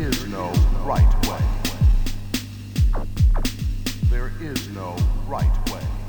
is no right way. There is no right way.